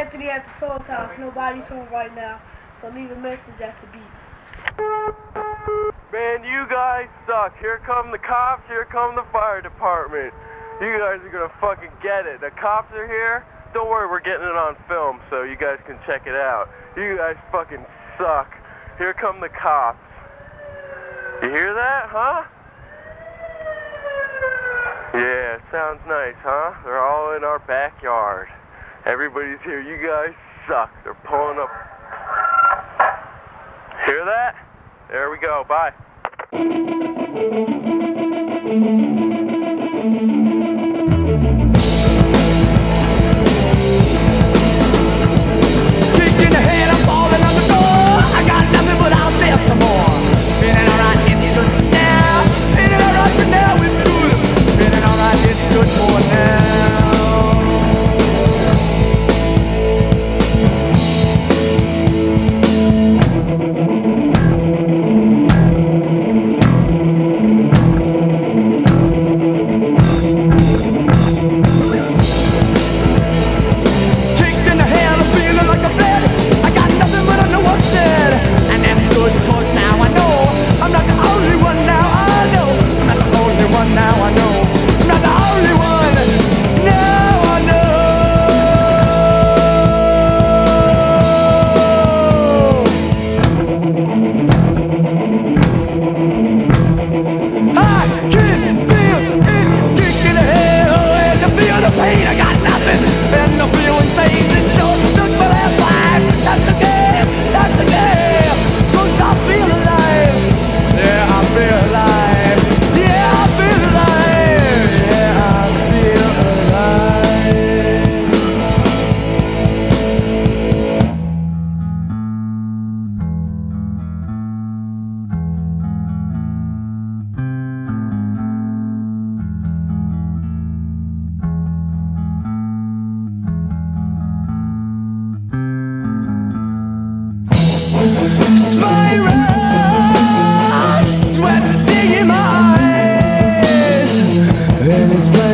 Anthony at the Soul's house. Nobody's home right now, so leave a message at the beep. Man, you guys suck. Here come the cops, here come the fire department. You guys are gonna fucking get it. The cops are here. Don't worry, we're getting it on film so you guys can check it out. You guys fucking suck. Here come the cops. You hear that, huh? Yeah, sounds nice, huh? They're all in our backyard. Everybody's here. You guys suck. They're pulling up. Hear that? There we go. Bye.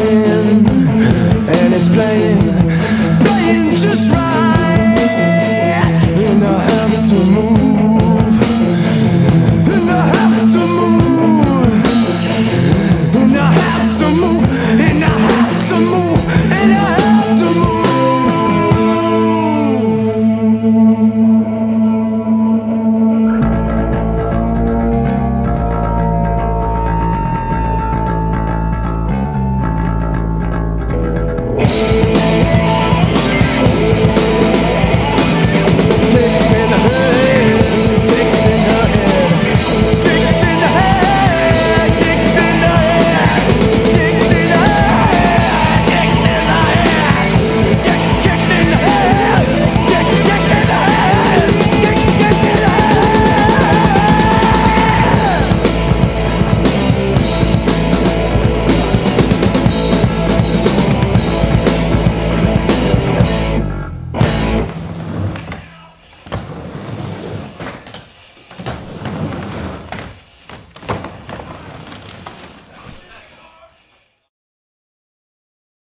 and it's playing.